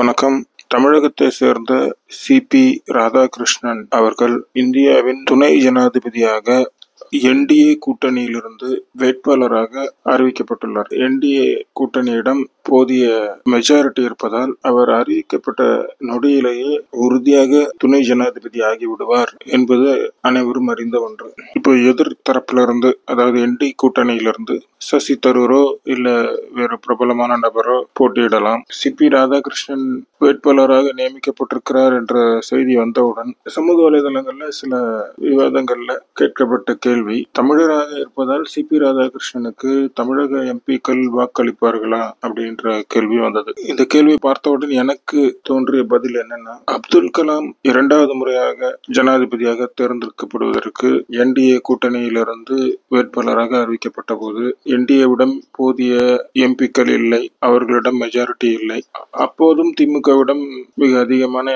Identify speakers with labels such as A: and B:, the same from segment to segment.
A: வணக்கம். தமிழகத்தை சேர்ந்த சி பி ராதாகிருஷ்ணன் அவர்கள் இந்தியாவின் துணை ஜனாதிபதியாக என்டிஏ கூட்டணியிலிருந்து வேட்பாளராக அறிவிக்கப்பட்டுள்ளார். என்டிஏ கூட்டணியிடம் போதிய மெஜாரிட்டி இருப்பதால் அவர் அறிவிக்கப்பட்ட நொடியிலேயே உறுதியாக துணை ஜனாதிபதி ஆகிவிடுவார் என்பது அனைவரும் அறிந்த ஒன்று. இப்போ எதிர் தரப்பிலிருந்து அதாவது என்டி கூட்டணியிலிருந்து சசி தரூரோ இல்ல வேறு பிரபலமான நபரோ போட்டியிடலாம். சி பி ராதாகிருஷ்ணன் வேட்பாளராக நியமிக்கப்பட்டிருக்கிறார் என்ற செய்தி வந்தவுடன் சமூக வலைதளங்கள்ல சில விவாதங்கள்ல கேட்கப்பட்ட கேள்வி தமிழராக இருப்பதால் சி. பி. ராதாகிருஷ்ணனுக்கு தமிழக எம்பிக்கள் வாக்களிப்பார்களா அப்படின்ற கேள்வி வந்தது. இந்த கேள்வி பார்த்தவுடன் எனக்கு தோன்றிய பதில் என்னன்னா அப்துல் கலாம் இரண்டாவது முறையாக ஜனாதிபதியாக தேர்ந்தெடுக்கப்படுவதற்கு என்டிஏ கூட்டணியிலிருந்து வேட்பாளராக அறிவிக்கப்பட்ட போது என்டிஏவிடம் போதிய எம்பிக்கள் இல்லை அவர்களிடம் மெஜாரிட்டி இல்லை. அப்போதும் திமுகவிடம் மிக அதிகமான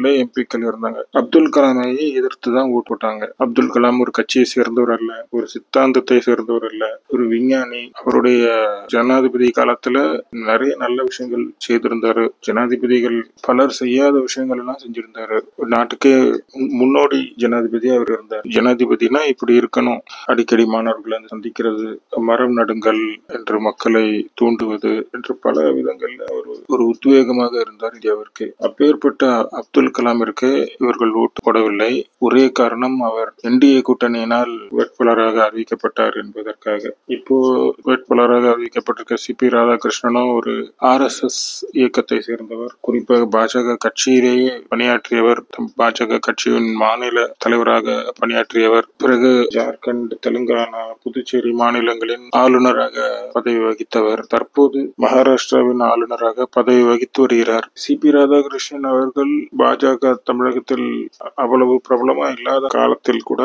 A: எம்பிக்கள் இருந்தாங்க. அப்துல் கலாமை எதிர்த்து தான் ஓட்டு போட்டாங்க. அப்துல் கலாம் ஒரு கட்சியை சேர்ந்தவர் அல்ல ஒரு சித்தாந்தத்தை சேர்ந்தவர் அல்ல ஒரு விஞ்ஞானி. அவருடைய ஜனாதிபதி காலத்துல நிறைய நல்ல விஷயங்கள் செய்திருந்தாரு. ஜனாதிபதிகள் பலர் செய்யாத விஷயங்கள் எல்லாம் செஞ்சிருந்தாரு. நாட்டுக்கே முன்னோடி ஜனாதிபதி அவர் இருந்தார். ஜனாதிபதினா இப்படி இருக்கணும். அடிக்கடி மாணவர்களை சந்திக்கிறது மரம் நடுங்கள் என்று மக்களை தூண்டுவது என்று பல விதங்கள்ல அவர் ஒரு உத்வேகமாக இருந்தார் இந்தியாவிற்கு. அப்பேற்பட்ட அப்துல் கலாமிற்கு இவர்கள் ஓட்டு போடவில்லை. ஒரே காரணம் அவர் என்டிஏ கூட்டணியினால் வேட்பாளராக அறிவிக்கப்பட்டார் என்பதற்காக. இப்போ வேட்பாளராக அறிவிக்கப்பட்டிருக்க சி பி ராதாகிருஷ்ணனும் ஒரு ஆர் எஸ் எஸ் இயக்கத்தை சேர்ந்தவர். குறிப்பாக பாஜக கட்சியிலேயே பணியாற்றியவர் பாஜக கட்சியின் மாநில தலைவராக பணியாற்றியவர். பிறகு ஜார்க்கண்ட் தெலுங்கானா புதுச்சேரி மாநிலங்களின் ஆளுநராக பதவி வகித்தவர். தற்போது மகாராஷ்டிராவின் ஆளுநராக பதவி வகித்து வருகிறார். சி பி ராதாகிருஷ்ணன் அவர்கள் பாஜக தமிழகத்தில் அவ்வளவு பிரபலமா இல்லாத காலத்தில் கூட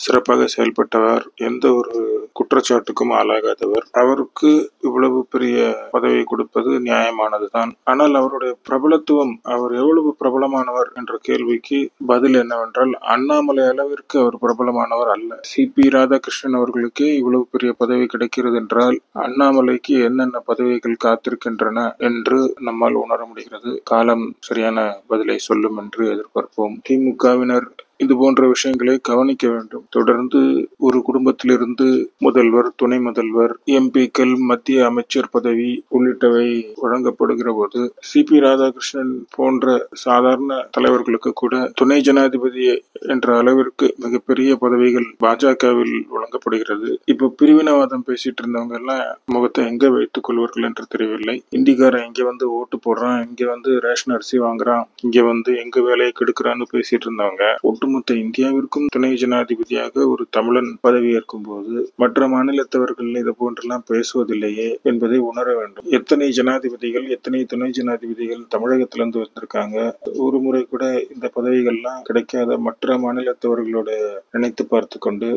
A: சிறப்பாக செயல்பட்டவர் எந்த ஒரு குற்றச்சாட்டுக்கும் ஆளாகாதவர். அவருக்கு இவ்வளவு பெரிய பதவி கொடுப்பது நியாயமானதுதான். ஆனால் அவருடைய பிரபலத்துவம் அவர் எவ்வளவு பிரபலமானவர் என்ற கேள்விக்கு பதில் என்னவென்றால் அண்ணாமலை அளவிற்கு அவர் பிரபலமானவர் அல்ல. சி. பி. ராதாகிருஷ்ணன் அவர்களுக்கே இவ்வளவு பெரிய பதவி கிடைக்கிறது என்றால் அண்ணாமலைக்கு என்னென்ன பதவிகள் காத்திருக்கின்றன என்று நம்மால் உணர முடிகிறது. காலம் சரியான பதிலை சொல்லும் என்று எதிர்பார்ப்போம். திமுகவினர் இது போன்ற விஷயங்களை கவனிக்க வேண்டும். தொடர்ந்து ஒரு குடும்பத்திலிருந்து முதல்வர் துணை முதல்வர் எம்பிக்கள் மத்திய அமைச்சர் பதவி உள்ளிட்டவை வழங்கப்படுகிற போது சி. பி. ராதாகிருஷ்ணன் போன்ற சாதாரண தலைவர்களுக்கு கூட துணை ஜனாதிபதி என்ற அளவிற்கு மிகப்பெரிய பதவிகள் பாஜகவில் வழங்கப்படுகிறது. இப்போ பிரிவினவாதம் பேசிட்டு இருந்தவங்க எல்லாம் முகத்தை எங்க வைத்துக் கொள்வார்கள் என்று தெரியவில்லை. இந்திக்காரன் இங்க வந்து ஓட்டு போடுறான் இங்க வந்து ரேஷன் அரிசி வாங்குறான் இங்க வந்து எங்க வேலையை கெடுக்கிறான்னு பேசிட்டு இருந்தவங்க ஒட்டு ஒட்டுமொத்த இந்தியாவிற்கும் துணை ஜனாதிபதியாக ஒரு தமிழன் பதவியேற்கும் போது மற்ற மாநிலத்தவர்கள் இது போன்றெல்லாம் பேசுவதில்லையே என்பதை உணர வேண்டும். எத்தனை ஜனாதிபதிகள் எத்தனை துணை ஜனாதிபதிகள் தமிழகத்திலிருந்து வந்திருக்காங்க? ஒரு முறை கூட இந்த பதவிகள்லாம் கிடைக்காத மற்ற மாநிலத்தவர்களோட நினைத்து பார்த்து கொண்டு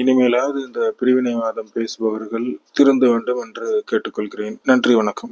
A: இனிமேலாவது இந்த பிரிவினைவாதம் பேசுபவர்கள் திருந்த வேண்டும் என்று கேட்டுக்கொள்கிறேன். நன்றி வணக்கம்.